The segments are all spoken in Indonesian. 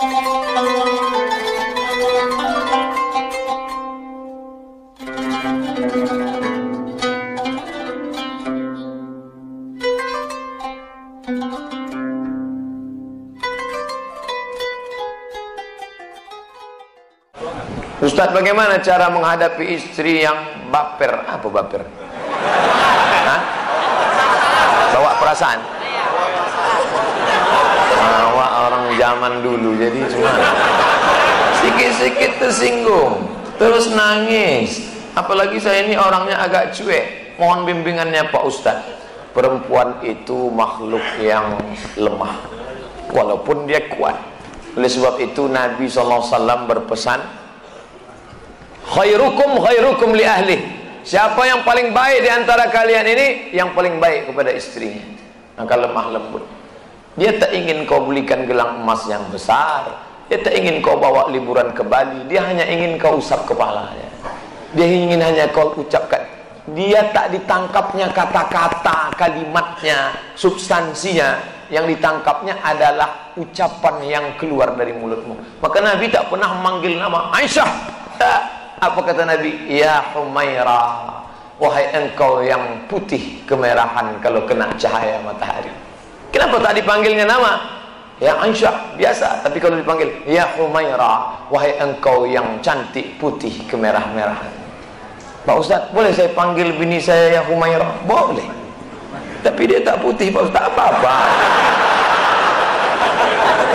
Ustaz bagaimana cara menghadapi istri yang baper? Apa baper? Hah? Bawa perasaan? Bawa orang zaman dulu jadi cuma sedikit-sedikit tersinggung terus nangis. Apalagi saya ini orangnya agak cuek. Mohon bimbingannya Pak Ustaz perempuan itu makhluk yang lemah walaupun dia kuat. Oleh sebab itu Nabi SAW berpesan khairukum khairukum li ahli. Siapa yang paling baik di antara kalian ini yang paling baik kepada istrinya. Maka lemah lembut dia tak ingin kau belikan gelang emas yang besar. Dia tak ingin kau bawa liburan ke Bali. Dia hanya ingin kau usap kepalanya. Dia ingin hanya kau ucapkan dia tak ditangkapnya kata-kata kalimatnya substansinya. Yang ditangkapnya adalah ucapan yang keluar dari mulutmu. Maka Nabi tak pernah memanggil nama Aisyah. Apa kata Nabi? Ya Humaira, wahai engkau yang putih kemerahan kalau kena cahaya matahari. Kenapa tak dipanggilnya nama? Ya Aisyah, biasa. Tapi kalau dipanggil, Ya Humaira, wahai engkau yang cantik putih kemerah-merahan. Pak Ustaz, boleh saya panggil bini saya Ya Humaira? Boleh. Tapi dia tak putih Pak Ustaz, apa-apa.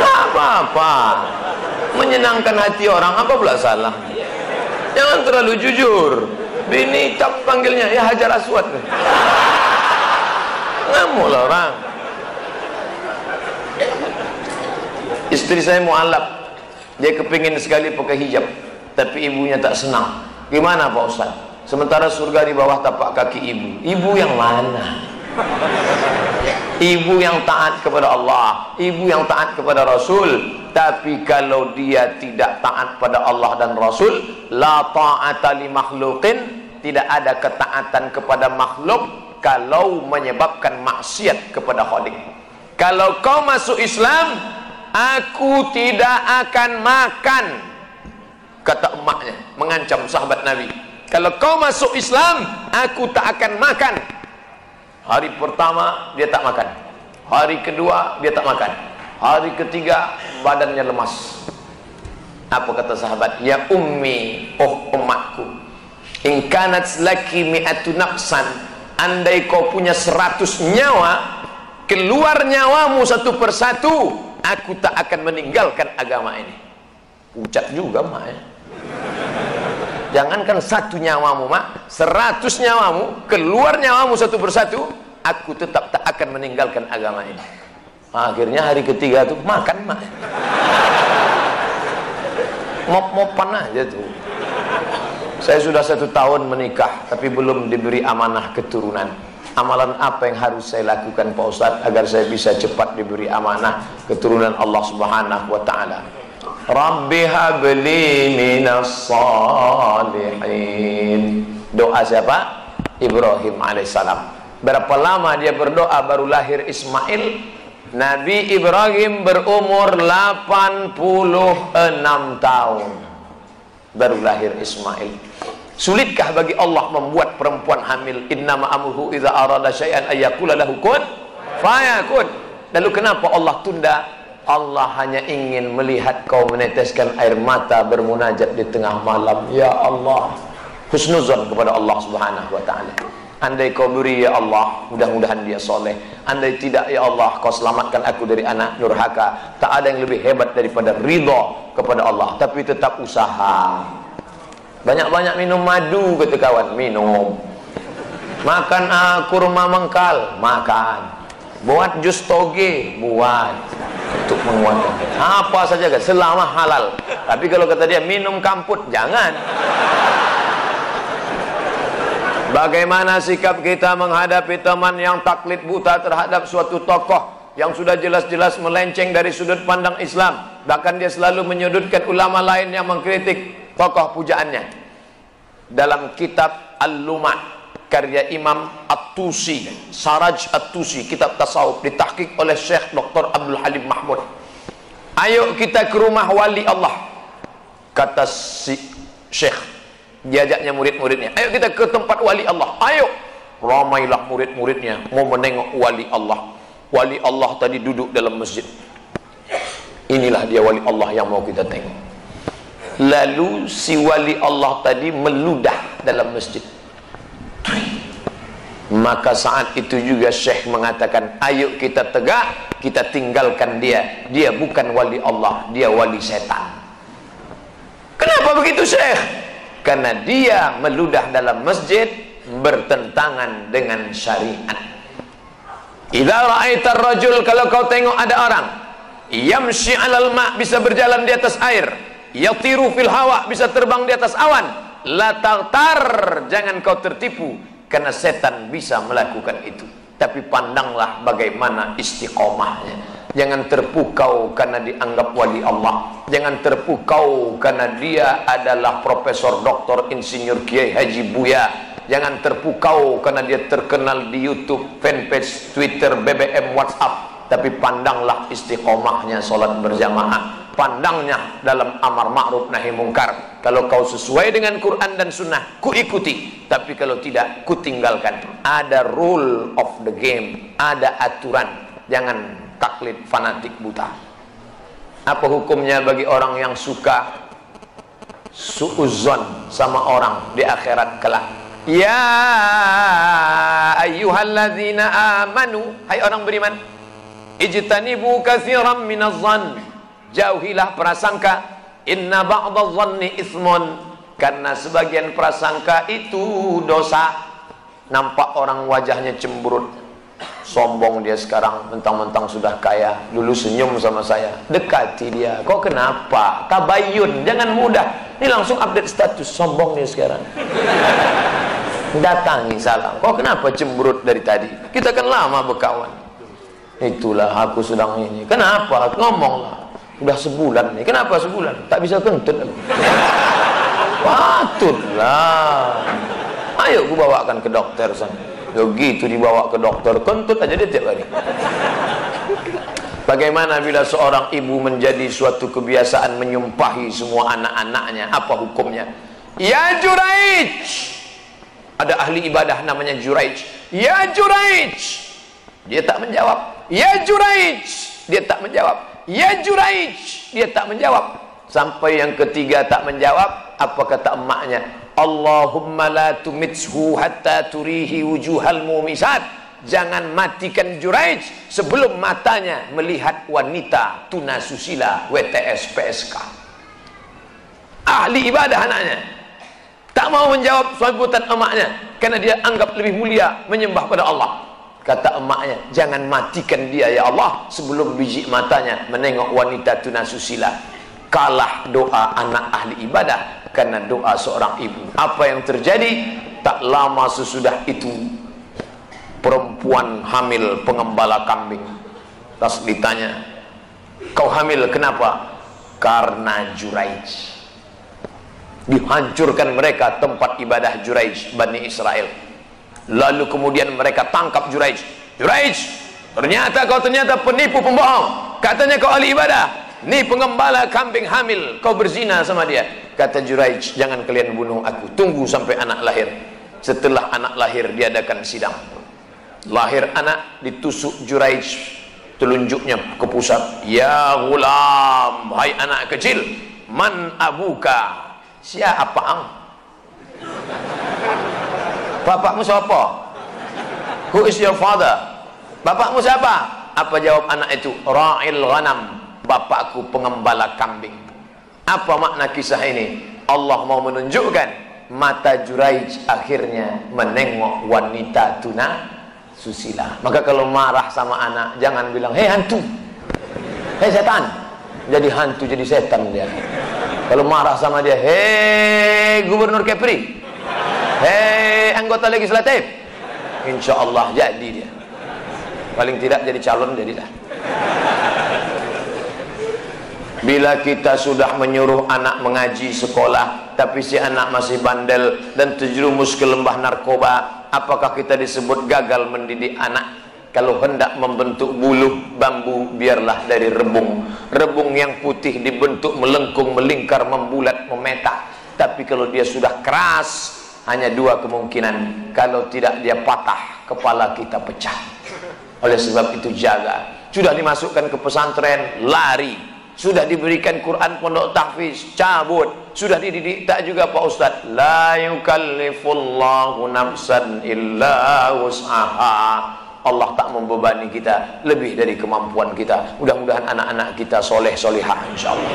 Apa-apa. Menyenangkan hati orang, apa pula salah? Jangan terlalu jujur. Bini tak panggilnya ya Hajar Aswad. Ngamuk lah orang. Istri saya mualaf. Dia kepingin sekali pakai hijab, tapi ibunya tak senang. Gimana Pak Ustaz? Sementara surga di bawah tapak kaki ibu. Ibu yang mana? Ibu yang taat kepada Allah, ibu yang taat kepada Rasul, tapi kalau dia tidak taat pada Allah dan Rasul la ta'ata li tidak ada ketaatan kepada makhluk kalau menyebabkan maksiat kepada khalik kalau kau masuk Islam aku tidak akan makan kata emaknya mengancam sahabat Nabi kalau kau masuk Islam aku tak akan makan hari pertama dia tak makan hari kedua dia tak makan Hari ketiga badannya lemas. Apa kata sahabat? Ya ummi, oh umatku. In kanat laki mi'atu nafsan. Andai kau punya seratus nyawa, keluar nyawamu satu persatu, aku tak akan meninggalkan agama ini. Ucat juga mak ya. Jangankan satu nyawamu mak, seratus nyawamu, keluar nyawamu satu persatu, aku tetap tak akan meninggalkan agama ini. Akhirnya hari ketiga tuh makan mak. Mop-mopan aja tuh. Saya sudah satu tahun menikah, tapi belum diberi amanah keturunan. Amalan apa yang harus saya lakukan Pak Ustaz agar saya bisa cepat diberi amanah keturunan Allah Subhanahu wa taala. Rabbi habli minas salihin. Doa siapa? Ibrahim alaihissalam. Berapa lama dia berdoa baru lahir Ismail? Nabi Ibrahim berumur 86 tahun baru lahir Ismail. Sulitkah bagi Allah membuat perempuan hamil? Innama amruhu idza arada syai'an ayyakula lahu kun fayakun. Lalu kenapa Allah tunda? Allah hanya ingin melihat kau meneteskan air mata bermunajat di tengah malam. Ya Allah. Husnuzon kepada Allah Subhanahu wa taala. Andai kau beri ya Allah Mudah-mudahan dia soleh Andai tidak ya Allah Kau selamatkan aku dari anak nurhaka Tak ada yang lebih hebat daripada ridho Kepada Allah Tapi tetap usaha Banyak-banyak minum madu kata kawan. Minum. Makan uh, kurma mengkal Makan. Buat jus toge. Buat. Untuk menguatkan. Apa saja kan Selama halal. Tapi kalau kata dia minum kamput. Jangan. Bagaimana sikap kita menghadapi teman yang taklid buta terhadap suatu tokoh yang sudah jelas-jelas melenceng dari sudut pandang Islam. Bahkan dia selalu menyudutkan ulama lain yang mengkritik tokoh pujaannya. Dalam kitab Al-Lumah karya Imam At-Tusi, Saraj At-Tusi, kitab tasawuf ditahqiq oleh Syekh Dr. Abdul Halim Mahmud. ayo kita ke rumah wali Allah kata si syekh diajaknya murid-muridnya ayo kita ke tempat wali Allah ayo ramailah murid-muridnya mau menengok wali Allah wali Allah tadi duduk dalam masjid inilah dia wali Allah yang mau kita tengok lalu si wali Allah tadi meludah dalam masjid. Maka saat itu juga Syekh mengatakan ayo kita tegak kita tinggalkan dia. Dia bukan wali Allah dia wali setan. Kenapa begitu Syekh? Karena dia meludah dalam masjid bertentangan dengan syariat. Idza ra'aita rajul kalau kau tengok ada orang yamshi 'alal ma' bisa berjalan di atas air yatiru fil hawa bisa terbang di atas awan. La tartar jangan kau tertipu karena setan bisa melakukan itu. Tapi pandanglah bagaimana istiqomahnya. Jangan terpukau karena dianggap wali Allah. Jangan terpukau karena dia adalah profesor doktor insinyur kiai haji buya. Jangan terpukau karena dia terkenal di YouTube fanpage Twitter BBM WhatsApp. Tapi pandanglah istiqomahnya solat berjamaah pandangnya dalam amar ma'ruf nahi mungkar. Kalau kau sesuai dengan Quran dan Sunnah ku ikuti. Tapi kalau tidak ku tinggalkan. Ada rule of the game ada aturan. Jangan taklid fanatik buta. Apa hukumnya bagi orang yang suka suuzon sama orang di akhirat kelak? Ya ayyuhalladzina amanu. Hai orang beriman. Ijtanibu katsiran minaz jauhilah prasangka. Inna ba'dadh dhanni ismun karena sebagian prasangka itu dosa. Nampak orang wajahnya cemberut. Sombong dia sekarang. Mentang-mentang sudah kaya. Dulu senyum sama saya. Dekati dia. Kok kenapa? Tabayun. Jangan mudah. Ini langsung update status. Sombong dia sekarang. Datangi salam. Kok kenapa cemberut dari tadi? Kita kan lama berkawan. Itulah aku sedang ini. Kenapa? Ngomonglah Udah sebulan nih. Kenapa sebulan? Tak bisa kentut. Patutlah. Ayo ku bawakan ke dokter sana. Begitu dibawa ke dokter, kentut aja dia tiap hari. Bagaimana bila seorang ibu menjadi suatu kebiasaan menyumpahi semua anak-anaknya? Apa hukumnya? Ya Juraij. Ada ahli ibadah namanya Juraij. Ya Juraij. Dia tak menjawab. Ya Juraij. Dia tak menjawab. Ya Juraij Dia tak menjawab. Sampai yang ketiga tak menjawab Apa kata emaknya? Allahumma la tumitshu hatta turihi wujuhal mumisat Jangan matikan Juraij Sebelum matanya melihat wanita Tuna susila WTS PSK Ahli ibadah anaknya. Tak mau menjawab sambutan emaknya. Karena dia anggap lebih mulia Menyembah pada Allah Kata emaknya, jangan matikan dia ya Allah sebelum biji matanya menengok wanita tunasusila. Kalah doa anak ahli ibadah karena doa seorang ibu. Apa yang terjadi? Tak lama sesudah itu perempuan hamil pengembala kambing. Tas ditanya, kau hamil kenapa? Karena Juraij. Dihancurkan mereka tempat ibadah Juraij Bani Israel Lalu kemudian mereka tangkap Juraij. Juraij, ternyata kau ternyata penipu pembohong. Katanya kau ahli ibadah. Ni pengembala kambing hamil, kau berzina sama dia. Kata Juraij, jangan kalian bunuh aku. Tunggu sampai anak lahir. Setelah anak lahir diadakan sidang. Lahir anak ditusuk Juraij telunjuknya ke pusat. Ya gulam, hai anak kecil, man abuka? Siapa ang? Bapakmu siapa? Who is your father? Bapakmu siapa? Apa jawab anak itu? Ra'il ghanam. Bapakku pengembala kambing. Apa makna kisah ini? Allah mau menunjukkan mata Juraij akhirnya menengok wanita tuna susila. Maka kalau marah sama anak jangan bilang, "Hei hantu." "Hei setan." Jadi hantu jadi setan dia. Kalau marah sama dia, "Hei Gubernur Kepri." Hei anggota legislatif. Insya Allah jadi dia. Paling tidak jadi calon jadilah Bila kita sudah menyuruh anak mengaji sekolah Tapi si anak masih bandel Dan terjerumus ke lembah narkoba Apakah kita disebut gagal mendidik anak? Kalau hendak membentuk buluh bambu biarlah dari rebung. Rebung yang putih dibentuk melengkung melingkar membulat memetak. Tapi kalau dia sudah keras hanya dua kemungkinan. Kalau tidak dia patah kepala kita pecah. Oleh sebab itu jaga. Sudah dimasukkan ke pesantren lari. Sudah diberikan Quran pondok tahfiz cabut. Sudah dididik tak juga Pak Ustaz la yukallifullahu nafsan illa wus'aha. Allah tak membebani kita lebih dari kemampuan kita. Mudah-mudahan anak-anak kita soleh solihah insyaallah.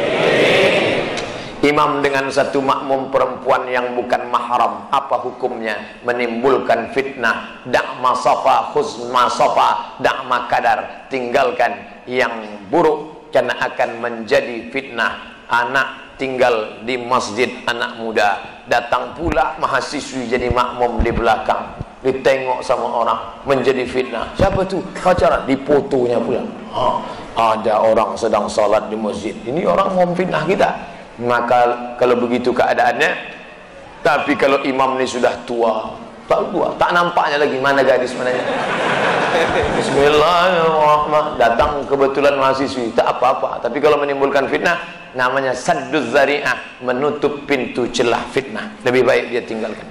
Imam dengan satu makmum perempuan yang bukan mahram, apa hukumnya? Menimbulkan fitnah. Da'ma safa khuzma safa, da'ma kadar. Tinggalkan yang buruk karena akan menjadi fitnah. Anak tinggal di masjid anak muda, datang pula mahasiswi jadi makmum di belakang ditengok sama orang menjadi fitnah siapa tu pacaran dipotonya pula ha, ada orang sedang salat di masjid ini orang mau fitnah kita maka kalau begitu keadaannya tapi kalau imam ni sudah tua tak tua tak nampaknya lagi mana gadis mananya. Bismillahirrahmanirrahim datang kebetulan mahasiswi tak apa-apa. Tapi kalau menimbulkan fitnah namanya sadduz zari'ah menutup pintu celah fitnah. Lebih baik dia tinggalkan